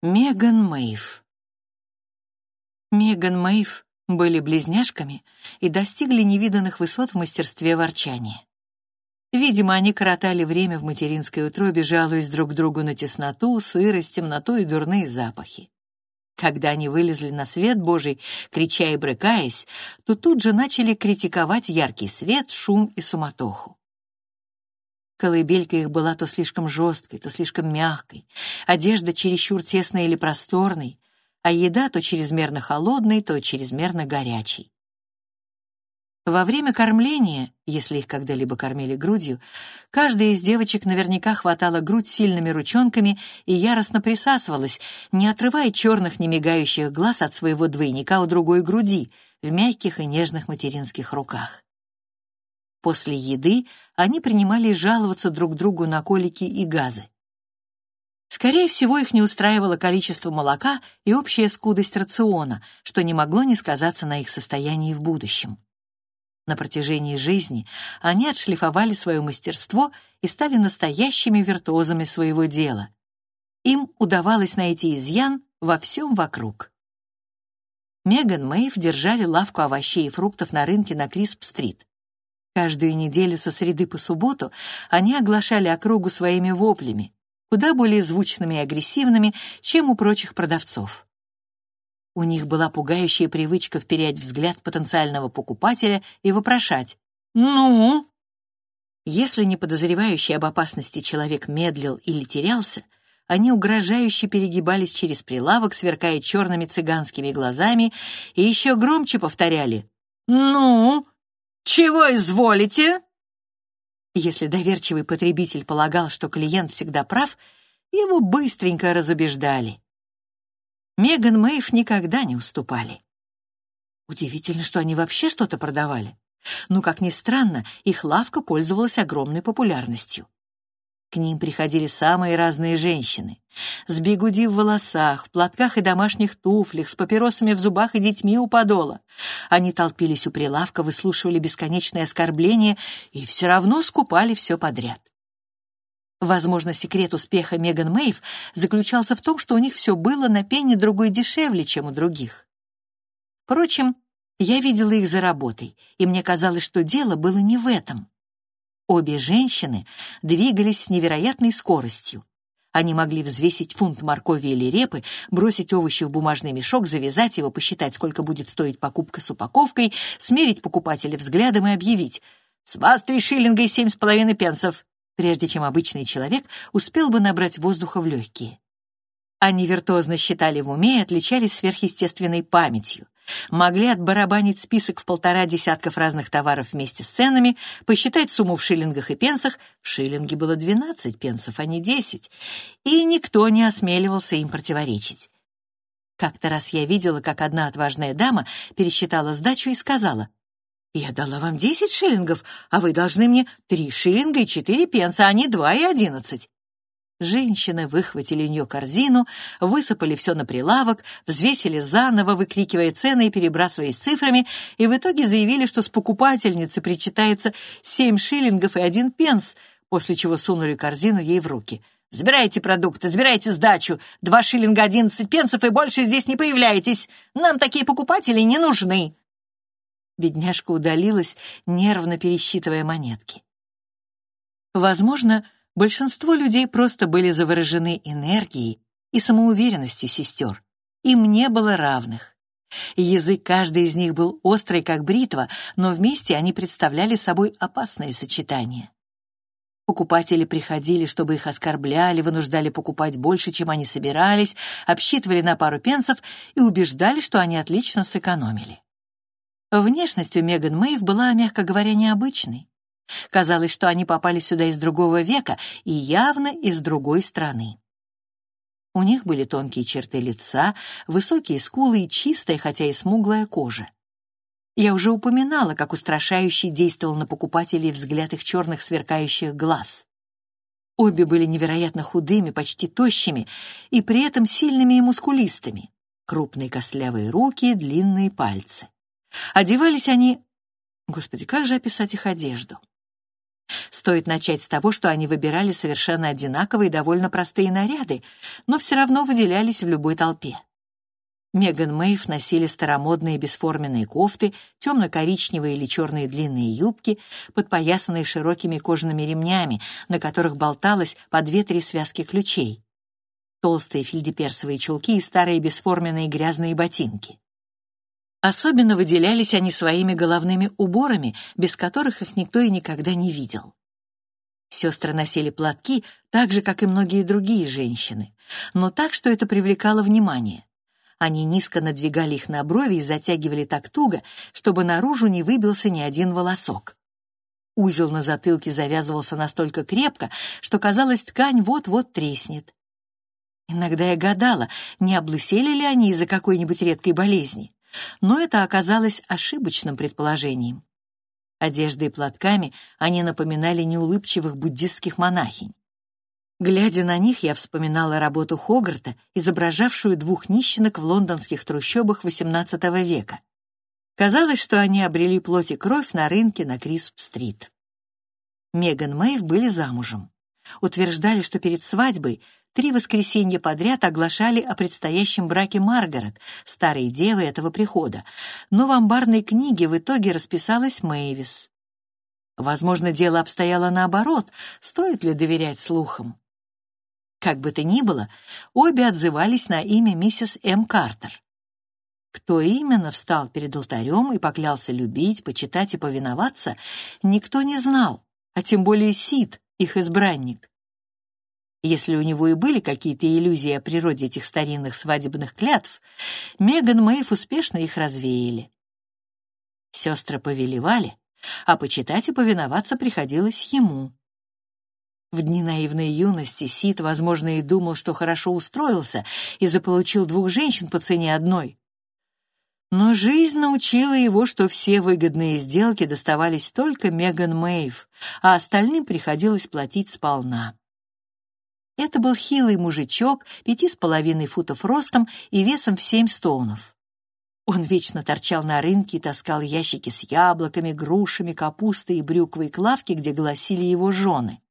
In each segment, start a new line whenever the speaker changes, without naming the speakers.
Меган Мэйв Меган Мэйв были близняшками и достигли невиданных высот в мастерстве ворчания. Видимо, они коротали время в материнской утробе, жалуясь друг другу на тесноту, сырость, темноту и дурные запахи. Когда они вылезли на свет Божий, крича и брыкаясь, то тут же начали критиковать яркий свет, шум и суматоху. Колыбелька их была то слишком жесткой, то слишком мягкой, одежда чересчур тесной или просторной, а еда то чрезмерно холодной, то чрезмерно горячей. Во время кормления, если их когда-либо кормили грудью, каждая из девочек наверняка хватала грудь сильными ручонками и яростно присасывалась, не отрывая черных немигающих глаз от своего двойника у другой груди в мягких и нежных материнских руках. После еды они принимались жаловаться друг другу на колики и газы. Скорее всего, их не устраивало количество молока и общая скудость рациона, что не могло не сказаться на их состоянии в будущем. На протяжении жизни они отшлифовали свое мастерство и стали настоящими виртуозами своего дела. Им удавалось найти изъян во всем вокруг. Меган Мэйв держали лавку овощей и фруктов на рынке на Крисп-стрит. Каждую неделю со среды по субботу они оглашали округу своими воплями, куда более звучными и агрессивными, чем у прочих продавцов. У них была пугающая привычка вперять взгляд потенциального покупателя и вопрошать «Ну?». Если не подозревающий об опасности человек медлил или терялся, они угрожающе перегибались через прилавок, сверкая черными цыганскими глазами, и еще громче повторяли «Ну? Чего изволите?» Если доверчивый потребитель полагал, что клиент всегда прав, его быстренько разубеждали. Меган Мэйв никогда не уступали. Удивительно, что они вообще что-то продавали. Но, как ни странно, их лавка пользовалась огромной популярностью. К ним приходили самые разные женщины. С бигуди в волосах, в платках и домашних туфлях, с папиросами в зубах и детьми у подола. Они толпились у прилавка, выслушивали бесконечные оскорбления и все равно скупали все подряд. Возможно, секрет успеха Меган Мэйв заключался в том, что у них все было на пенни другой дешевле, чем у других. Впрочем, я видела их за работой, и мне казалось, что дело было не в этом. Обе женщины двигались с невероятной скоростью. Они могли взвесить фунт моркови или репы, бросить овощи в бумажный мешок, завязать его, посчитать, сколько будет стоить покупка с упаковкой, смерить покупателя взглядом и объявить «С вас три шиллинга и семь с половиной пенсов прежде чем обычный человек успел бы набрать воздуха в легкие. Они виртуозно считали в уме и отличались сверхъестественной памятью. Могли отбарабанить список в полтора десятков разных товаров вместе с ценами, посчитать сумму в шиллингах и пенсах, в шиллинге было 12 пенсов, а не 10, и никто не осмеливался им противоречить. Как-то раз я видела, как одна отважная дама пересчитала сдачу и сказала, я дала вам десять шиллингов, а вы должны мне три шиллинга и четыре пенса, а не два и одиннадцать. Женщины выхватили у нее корзину, высыпали все на прилавок, взвесили заново, выкрикивая цены и перебрасываясь цифрами, и в итоге заявили, что с покупательницы причитается семь шиллингов и один пенс, после чего сунули корзину ей в руки. «Забирайте продукты, забирайте сдачу. Два шиллинга одиннадцать пенсов и больше здесь не появляйтесь. Нам такие покупатели не нужны». Бедняжка удалилась, нервно пересчитывая монетки. Возможно, большинство людей просто были заворожены энергией и самоуверенностью сестер. Им не было равных. Язык каждой из них был острый, как бритва, но вместе они представляли собой опасное сочетание. Покупатели приходили, чтобы их оскорбляли, вынуждали покупать больше, чем они собирались, обсчитывали на пару пенсов и убеждали, что они отлично сэкономили. Внешность у Меган Мэйв была, мягко говоря, необычной. Казалось, что они попали сюда из другого века и явно из другой страны. У них были тонкие черты лица, высокие скулы и чистая, хотя и смуглая кожа. Я уже упоминала, как устрашающий действовал на покупателей взгляд их черных сверкающих глаз. Обе были невероятно худыми, почти тощими, и при этом сильными и мускулистыми. Крупные костлявые руки, длинные пальцы. Одевались они... Господи, как же описать их одежду? Стоит начать с того, что они выбирали совершенно одинаковые довольно простые наряды, но все равно выделялись в любой толпе. Меган Мэйв носили старомодные бесформенные кофты, темно-коричневые или черные длинные юбки, подпоясанные широкими кожаными ремнями, на которых болталось по две-три связки ключей, толстые фельдеперсовые чулки и старые бесформенные грязные ботинки. Особенно выделялись они своими головными уборами, без которых их никто и никогда не видел. Сестры носили платки так же, как и многие другие женщины, но так, что это привлекало внимание. Они низко надвигали их на брови и затягивали так туго, чтобы наружу не выбился ни один волосок. Узел на затылке завязывался настолько крепко, что, казалось, ткань вот-вот треснет. Иногда я гадала, не облысели ли они из-за какой-нибудь редкой болезни. Но это оказалось ошибочным предположением. Одеждой и платками они напоминали неулыбчивых буддистских монахинь. Глядя на них, я вспоминала работу Хогарта, изображавшую двух нищенок в лондонских трущобах XVIII века. Казалось, что они обрели плоть и кровь на рынке на Крисп-стрит. Меган Мэйв были замужем. Утверждали, что перед свадьбой три воскресенья подряд оглашали о предстоящем браке Маргарет, старой девы этого прихода, но в амбарной книге в итоге расписалась Мэйвис. Возможно, дело обстояло наоборот, стоит ли доверять слухам. Как бы то ни было, обе отзывались на имя миссис М. Картер. Кто именно встал перед алтарем и поклялся любить, почитать и повиноваться, никто не знал, а тем более Сид, их избранник. Если у него и были какие-то иллюзии о природе этих старинных свадебных клятв, Меган Мэйв успешно их развеяли. Сестры повелевали, а почитать и повиноваться приходилось ему. В дни наивной юности Сид, возможно, и думал, что хорошо устроился и заполучил двух женщин по цене одной. Но жизнь научила его, что все выгодные сделки доставались только Меган Мэйв, а остальным приходилось платить сполна. Это был хилый мужичок, пяти с половиной футов ростом и весом в семь стоунов. Он вечно торчал на рынке и таскал ящики с яблоками, грушами, капустой и брюквой к лавке, где гласили его жены.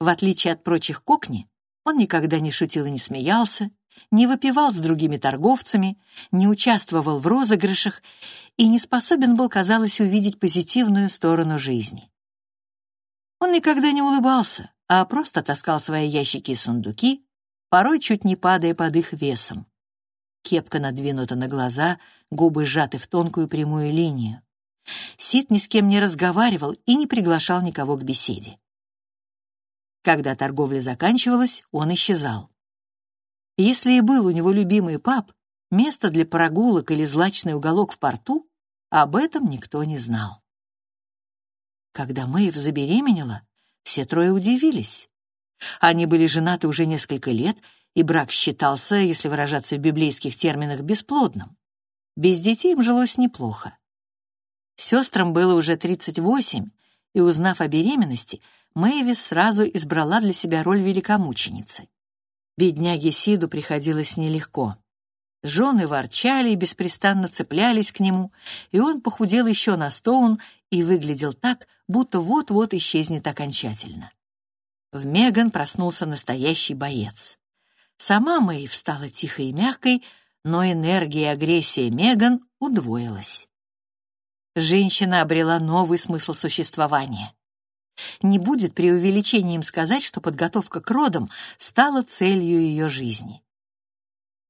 В отличие от прочих кокни, он никогда не шутил и не смеялся, не выпивал с другими торговцами, не участвовал в розыгрышах и не способен был, казалось, увидеть позитивную сторону жизни. Он никогда не улыбался, а просто таскал свои ящики и сундуки, порой чуть не падая под их весом. Кепка надвинута на глаза, губы сжаты в тонкую прямую линию. Сид ни с кем не разговаривал и не приглашал никого к беседе. Когда торговля заканчивалась, он исчезал. Если и был у него любимый паб, место для прогулок или злачный уголок в порту, об этом никто не знал. Когда Мэйв забеременела, все трое удивились. Они были женаты уже несколько лет, и брак считался, если выражаться в библейских терминах, бесплодным. Без детей им жилось неплохо. Сестрам было уже 38, и, узнав о беременности, Мэйвис сразу избрала для себя роль великомученицы. Бедняге Сиду приходилось нелегко. Жены ворчали и беспрестанно цеплялись к нему, и он похудел еще на стоун и выглядел так, будто вот-вот исчезнет окончательно. В Меган проснулся настоящий боец. Сама Мэйв стала тихой и мягкой, но энергия и агрессия Меган удвоилась. Женщина обрела новый смысл существования. Не будет преувеличением сказать, что подготовка к родам стала целью ее жизни.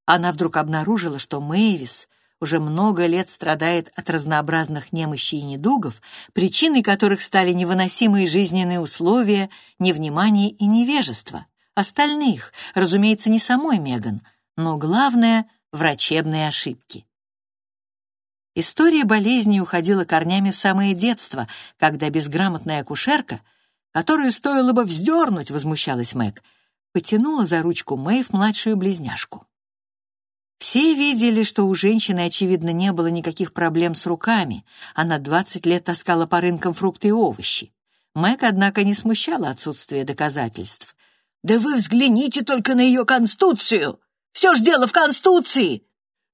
Она вдруг обнаружила, что Мэйвис уже много лет страдает от разнообразных немощей и недугов, причиной которых стали невыносимые жизненные условия, невнимание и невежество. Остальных, разумеется, не самой Меган, но главное — врачебные ошибки. История болезни уходила корнями в самое детство, когда безграмотная акушерка, которую стоило бы вздернуть, возмущалась Мэг, потянула за ручку Мэйв младшую близняшку. Все видели, что у женщины, очевидно, не было никаких проблем с руками. Она 20 лет таскала по рынкам фрукты и овощи. Мэг, однако, не смущала отсутствие доказательств. «Да вы взгляните только на ее конституцию! Все ж дело в конституции!»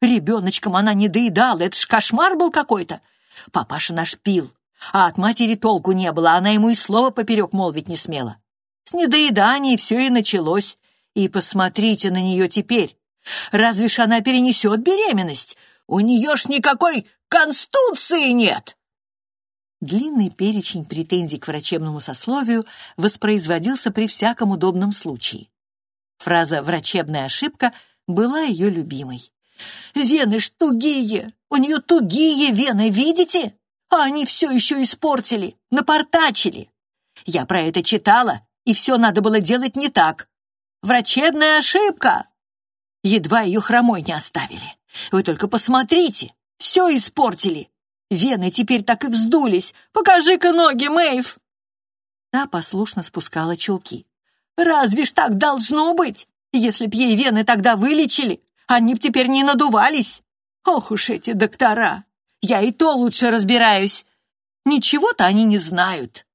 Ребеночком она не доедала, это ж кошмар был какой-то. Папаша наш пил, А от матери толку не было, она ему и слова поперек молвить не смела. С недоеданий все и началось. И посмотрите на нее теперь. Разве ж она перенесет беременность? У нее ж никакой конституции нет!» Длинный перечень претензий к врачебному сословию воспроизводился при всяком удобном случае. Фраза «врачебная ошибка» была ее любимой. «Вены ж тугие! У нее тугие вены, видите? А они все еще испортили, напортачили. Я про это читала, и все надо было делать не так. Врачебная ошибка!» Едва ее хромой не оставили. Вы только посмотрите, все испортили. Вены теперь так и вздулись. Покажи-ка ноги, Мэйв!» Та послушно спускала чулки. «Разве ж так должно быть? Если б ей вены тогда вылечили, они б теперь не надувались. Ох уж эти доктора! Я и то лучше разбираюсь. Ничего-то они не знают».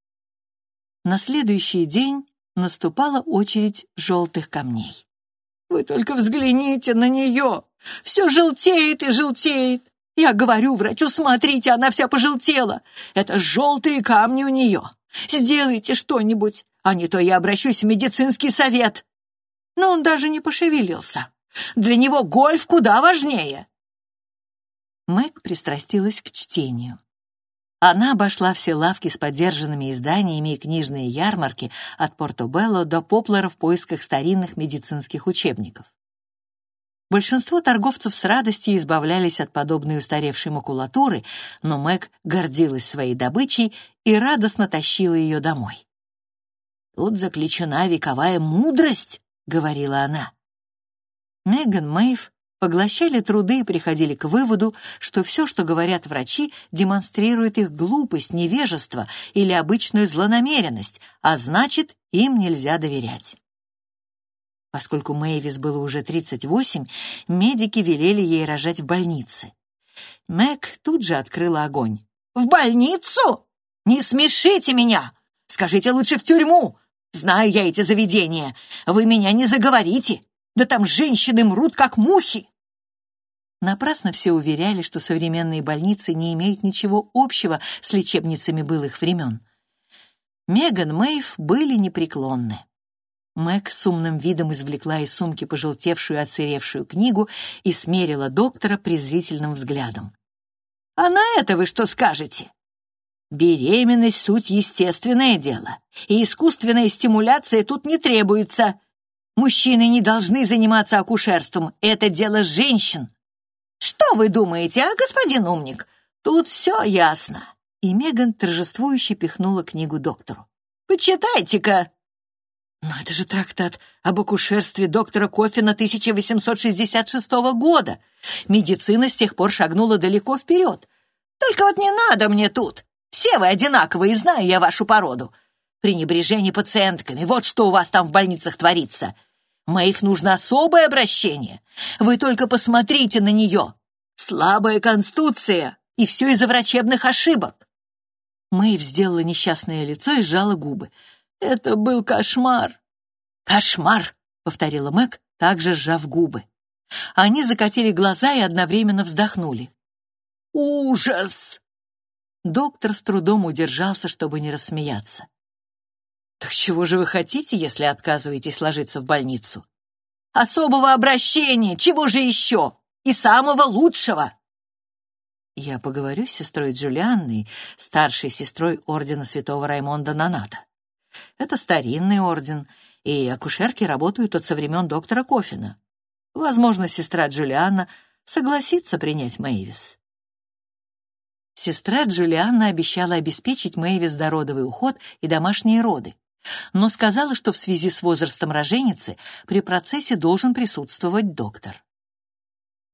На следующий день наступала очередь желтых камней. «Вы только взгляните на нее! Все желтеет и желтеет! Я говорю врачу, смотрите, она вся пожелтела. Это желтые камни у нее. Сделайте что-нибудь, а не то я обращусь в медицинский совет. Но он даже не пошевелился. Для него гольф куда важнее. Мэг пристрастилась к чтению. Она обошла все лавки с подержанными изданиями и книжные ярмарки от Порто-Белло до Поплера в поисках старинных медицинских учебников. Большинство торговцев с радостью избавлялись от подобной устаревшей макулатуры, но Мэг гордилась своей добычей и радостно тащила ее домой. «Тут заключена вековая мудрость», — говорила она. Меган Мэйв поглощали труды и приходили к выводу, что все, что говорят врачи, демонстрирует их глупость, невежество или обычную злонамеренность, а значит, им нельзя доверять. Поскольку Мэйвис было уже 38, медики велели ей рожать в больнице. Мэг тут же открыла огонь. «В больницу? Не смешите меня! Скажите лучше в тюрьму! Знаю я эти заведения. Вы меня не заговорите! Да там женщины мрут, как мухи!» Напрасно все уверяли, что современные больницы не имеют ничего общего с лечебницами былых времен. Меган Мэйв были непреклонны. Мэг с умным видом извлекла из сумки пожелтевшую отсыревшую книгу и смерила доктора презрительным взглядом. «А на это вы что скажете?» «Беременность — суть естественное дело, и искусственная стимуляция тут не требуется. Мужчины не должны заниматься акушерством, это дело женщин». «Что вы думаете, а, господин умник? Тут все ясно». И Меган торжествующе пихнула книгу доктору. «Почитайте-ка!» Но это же трактат об акушерстве доктора Кофина 1866 года. Медицина с тех пор шагнула далеко вперед. Только вот не надо мне тут. Все вы одинаковые, знаю я вашу породу. Пренебрежение пациентками, вот что у вас там в больницах творится. Мэйв нужно особое обращение. Вы только посмотрите на нее. Слабая конституция, и все из-за врачебных ошибок. Мэйв сделала несчастное лицо и сжала губы. Это был кошмар. Кошмар, повторила Мэг, также сжав губы. Они закатили глаза и одновременно вздохнули. Ужас! Доктор с трудом удержался, чтобы не рассмеяться. Так чего же вы хотите, если отказываетесь ложиться в больницу? Особого обращения, чего же еще? И самого лучшего. Я поговорю с сестрой Джулианной, старшей сестрой ордена святого Раймонда Наната. Это старинный орден, и акушерки работают от со времен доктора Кофина. Возможно, сестра Джулианна согласится принять Мэйвис. Сестра Джулианна обещала обеспечить Мэйвис дородовый уход и домашние роды, но сказала, что в связи с возрастом роженицы при процессе должен присутствовать доктор.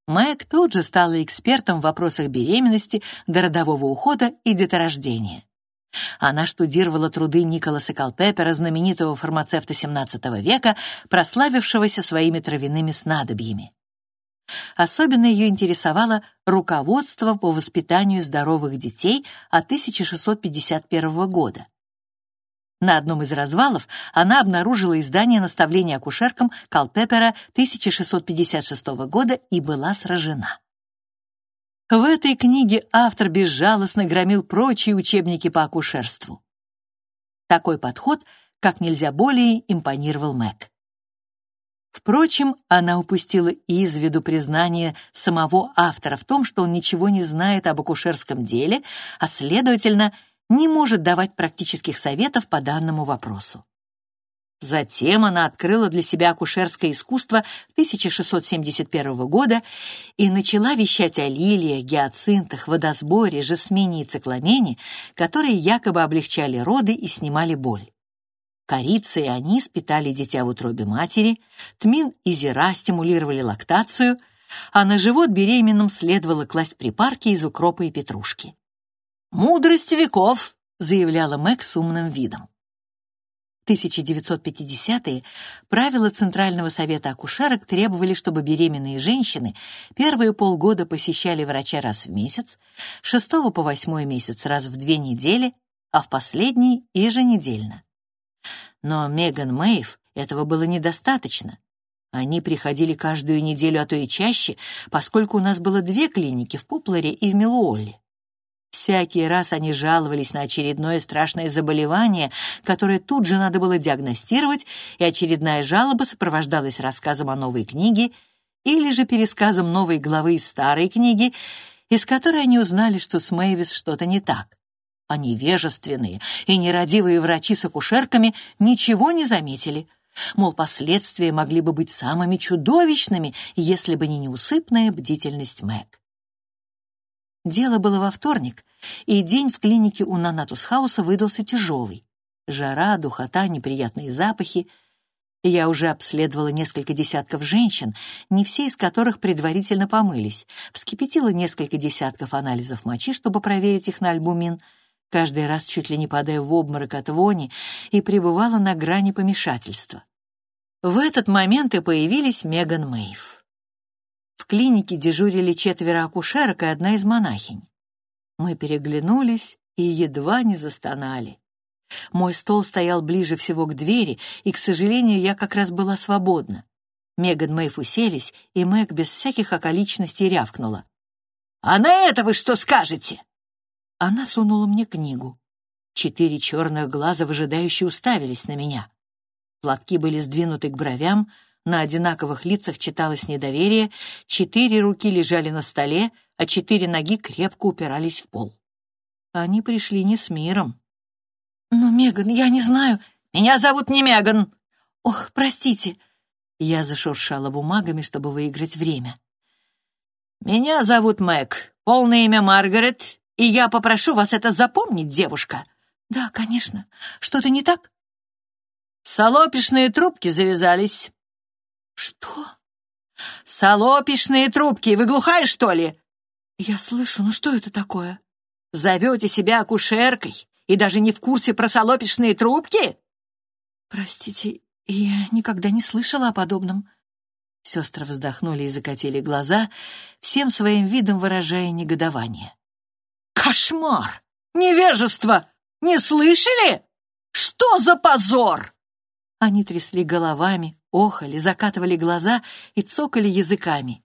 Мэг тут же стала экспертом в вопросах беременности, дородового ухода и деторождения. Она штудировала труды Николаса Калпепера, знаменитого фармацевта XVII века, прославившегося своими травяными снадобьями. Особенно ее интересовало руководство по воспитанию здоровых детей от 1651 года. На одном из развалов она обнаружила издание наставления акушеркам Калпепера 1656 года и была сражена. В этой книге автор безжалостно громил прочие учебники по акушерству. Такой подход как нельзя более импонировал Мэг. Впрочем, она упустила из виду признание самого автора в том, что он ничего не знает об акушерском деле, а, следовательно, не может давать практических советов по данному вопросу. Затем она открыла для себя акушерское искусство 1671 года и начала вещать о лилиях, гиацинтах, водосборе, жасмине и цикламене, которые якобы облегчали роды и снимали боль. Корица и анис питали дитя в утробе матери, тмин и зира стимулировали лактацию, а на живот беременным следовало класть припарки из укропа и петрушки. «Мудрость веков!» — заявляла Мэг с умным видом. В 1950-е правила Центрального совета акушерок требовали, чтобы беременные женщины первые полгода посещали врача раз в месяц, шестого по восьмой месяц раз в две недели, а в последний — еженедельно. Но Меган Мэйв этого было недостаточно. Они приходили каждую неделю, а то и чаще, поскольку у нас было две клиники в Попларе и в Милуолле. Всякий раз они жаловались на очередное страшное заболевание, которое тут же надо было диагностировать, и очередная жалоба сопровождалась рассказом о новой книге или же пересказом новой главы из старой книги, из которой они узнали, что с Мэйвис что-то не так а невежественные и нерадивые врачи с акушерками ничего не заметили. Мол, последствия могли бы быть самыми чудовищными, если бы не неусыпная бдительность Мэг. Дело было во вторник, и день в клинике у Нанатусхауса выдался тяжелый. Жара, духота, неприятные запахи. Я уже обследовала несколько десятков женщин, не все из которых предварительно помылись, вскипятила несколько десятков анализов мочи, чтобы проверить их на альбумин — каждый раз чуть ли не падая в обморок от вони, и пребывала на грани помешательства. В этот момент и появились Меган Мэйв. В клинике дежурили четверо акушерок и одна из монахинь. Мы переглянулись и едва не застонали. Мой стол стоял ближе всего к двери, и, к сожалению, я как раз была свободна. Меган Мэйв уселись, и Мэг без всяких околичностей рявкнула. «А на это вы что скажете?» Она сунула мне книгу. Четыре черных глаза выжидающе уставились на меня. Платки были сдвинуты к бровям, на одинаковых лицах читалось недоверие, четыре руки лежали на столе, а четыре ноги крепко упирались в пол. Они пришли не с миром. «Но, Меган, я не знаю. Меня зовут не Меган!» «Ох, простите!» Я зашуршала бумагами, чтобы выиграть время. «Меня зовут Мэг. Полное имя Маргарет, и я попрошу вас это запомнить, девушка». «Да, конечно. Что-то не так?» «Солопишные трубки завязались». «Что?» «Солопишные трубки. Вы глухая, что ли?» «Я слышу. Ну что это такое?» «Зовете себя акушеркой и даже не в курсе про солопишные трубки?» «Простите, я никогда не слышала о подобном». Сестры вздохнули и закатили глаза, всем своим видом выражая негодование. Кошмар! Невежество! Не слышали? Что за позор?» Они трясли головами, охали, закатывали глаза и цокали языками.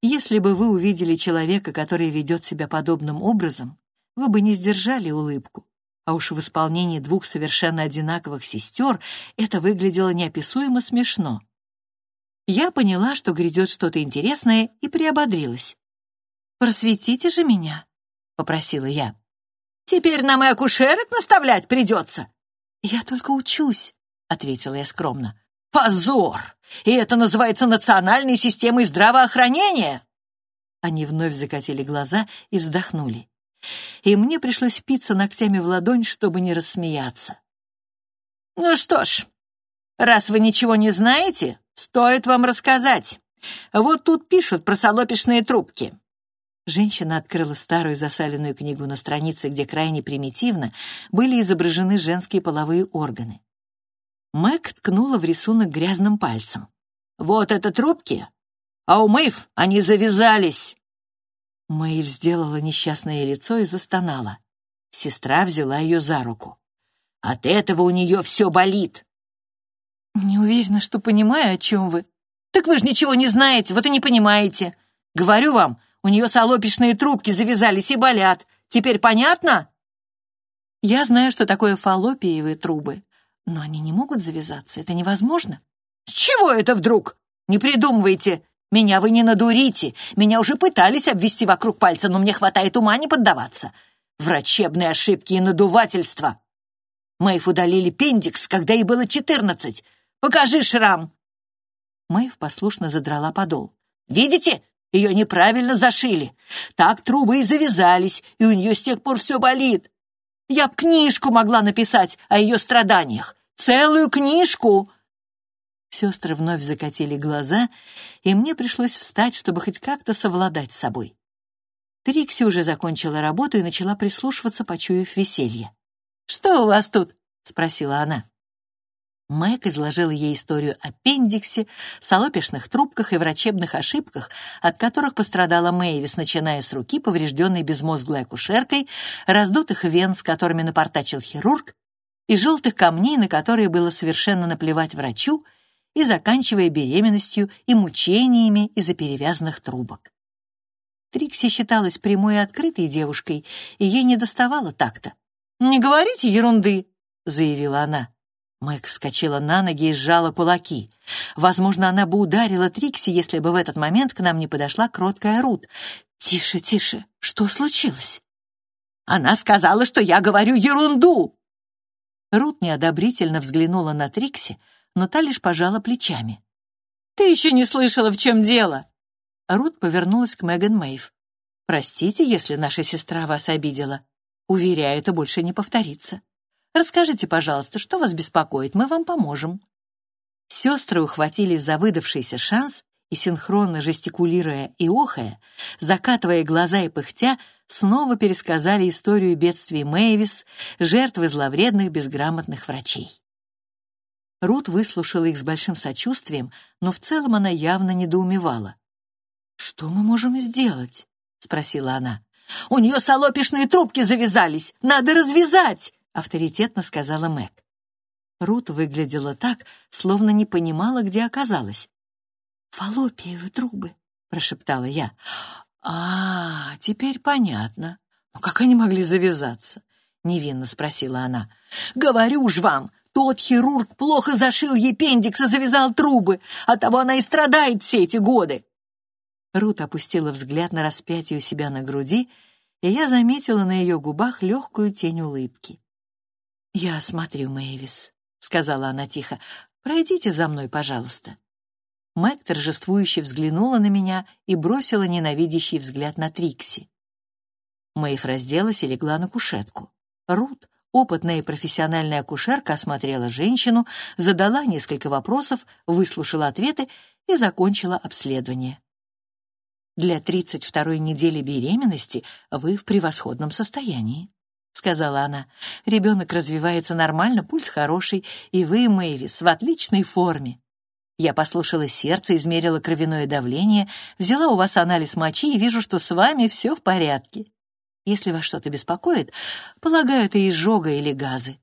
Если бы вы увидели человека, который ведет себя подобным образом, вы бы не сдержали улыбку. А уж в исполнении двух совершенно одинаковых сестер это выглядело неописуемо смешно. Я поняла, что грядет что-то интересное, и приободрилась. «Просветите же меня!» — попросила я. «Теперь нам и акушерок наставлять придется». «Я только учусь», — ответила я скромно. «Позор! И это называется национальной системой здравоохранения!» Они вновь закатили глаза и вздохнули. И мне пришлось впиться ногтями в ладонь, чтобы не рассмеяться. «Ну что ж, раз вы ничего не знаете, стоит вам рассказать. Вот тут пишут про солопишные трубки. Женщина открыла старую засаленную книгу на странице, где крайне примитивно были изображены женские половые органы. Мэг ткнула в рисунок грязным пальцем. «Вот это трубки! А у Мэйв они завязались!» Мэйв сделала несчастное лицо и застонала. Сестра взяла ее за руку. «От этого у нее все болит!» «Не уверена, что понимаю, о чем вы». «Так вы же ничего не знаете, вот и не понимаете. Говорю вам,
У нее солопишные трубки завязались и болят. Теперь понятно?»
«Я знаю, что такое фаллопиевые трубы, но они не могут завязаться. Это невозможно».
«С чего это вдруг? Не придумывайте. Меня вы не надурите. Меня уже пытались обвести вокруг пальца, но мне хватает ума не поддаваться. Врачебные ошибки и надувательства. Мэйв удалили пендикс, когда ей было четырнадцать. Покажи шрам!»
Мэйв послушно задрала подол.
«Видите? Ее неправильно зашили. Так трубы и завязались, и у нее с тех пор все болит. Я б книжку могла написать о ее страданиях. Целую книжку!»
Сестры вновь закатили глаза, и мне пришлось встать, чтобы хоть как-то совладать с собой. Трикси уже закончила работу и начала прислушиваться, почуяв веселье. «Что у вас тут?» — спросила она. Мэг изложила ей историю аппендиксе, солопишных трубках и врачебных ошибках, от которых пострадала Мэйвис, начиная с руки, поврежденной безмозглой акушеркой, раздутых вен, с которыми напортачил хирург, и желтых камней, на которые было совершенно наплевать врачу, и заканчивая беременностью и мучениями из-за перевязанных трубок. Трикси считалась прямой и открытой девушкой, и ей не доставало так-то.
«Не говорите ерунды», — заявила она.
Мэг вскочила на ноги и сжала кулаки. Возможно, она бы ударила Трикси, если бы в этот момент к нам не подошла кроткая Рут. «Тише, тише, что случилось?»
«Она сказала, что я говорю ерунду!»
Рут неодобрительно взглянула на Трикси, но та лишь пожала плечами.
«Ты еще не слышала, в чем дело!»
Рут повернулась к Меган Мэйв. «Простите, если наша сестра вас обидела. Уверяю, это больше не повторится. Расскажите, пожалуйста, что вас беспокоит, мы вам поможем». Сестры ухватились за выдавшийся шанс и, синхронно жестикулируя и охая, закатывая глаза и пыхтя, снова пересказали историю бедствий Мэйвис, жертвы зловредных безграмотных врачей. Рут выслушала их с большим сочувствием, но в целом она явно недоумевала. «Что мы можем сделать?» — спросила она.
«У нее солопишные трубки завязались! Надо развязать!» — авторитетно сказала Мэг.
Рут выглядела так, словно не понимала, где оказалась. «Фаллопиевы трубы», — прошептала я. «А, теперь понятно. Но как они могли завязаться?» — невинно спросила она.
«Говорю ж вам, тот хирург плохо зашил ей и завязал трубы. Оттого она и страдает все эти годы».
Рут опустила взгляд на распятие у себя на груди, и я заметила на ее губах легкую тень улыбки. «Я осмотрю Мэйвис», — сказала она тихо. «Пройдите за мной, пожалуйста». Мэг торжествующе взглянула на меня и бросила ненавидящий взгляд на Трикси. Мэйв разделась и легла на кушетку. Рут, опытная и профессиональная акушерка, осмотрела женщину, задала несколько вопросов, выслушала ответы и закончила обследование. Для 32-й недели беременности вы в превосходном состоянии, сказала она. Ребенок развивается нормально, пульс хороший, и вы, Мэйвис, в отличной форме. Я послушала сердце, измерила кровяное давление, взяла у вас анализ мочи и вижу, что с вами все в порядке. Если вас что-то беспокоит, полагаю, это изжога или газы.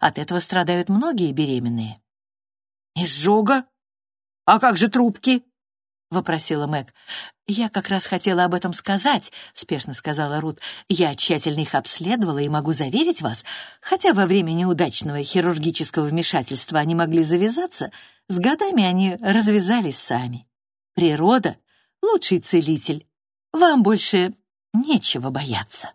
От этого страдают многие беременные.
«Изжога? А как же трубки?»
— вопросила Мэг. «Я как раз хотела об этом сказать», — спешно сказала Рут. «Я тщательно их обследовала и могу заверить вас, хотя во время неудачного хирургического вмешательства они могли завязаться, с годами они развязались сами. Природа — лучший целитель. Вам больше нечего бояться».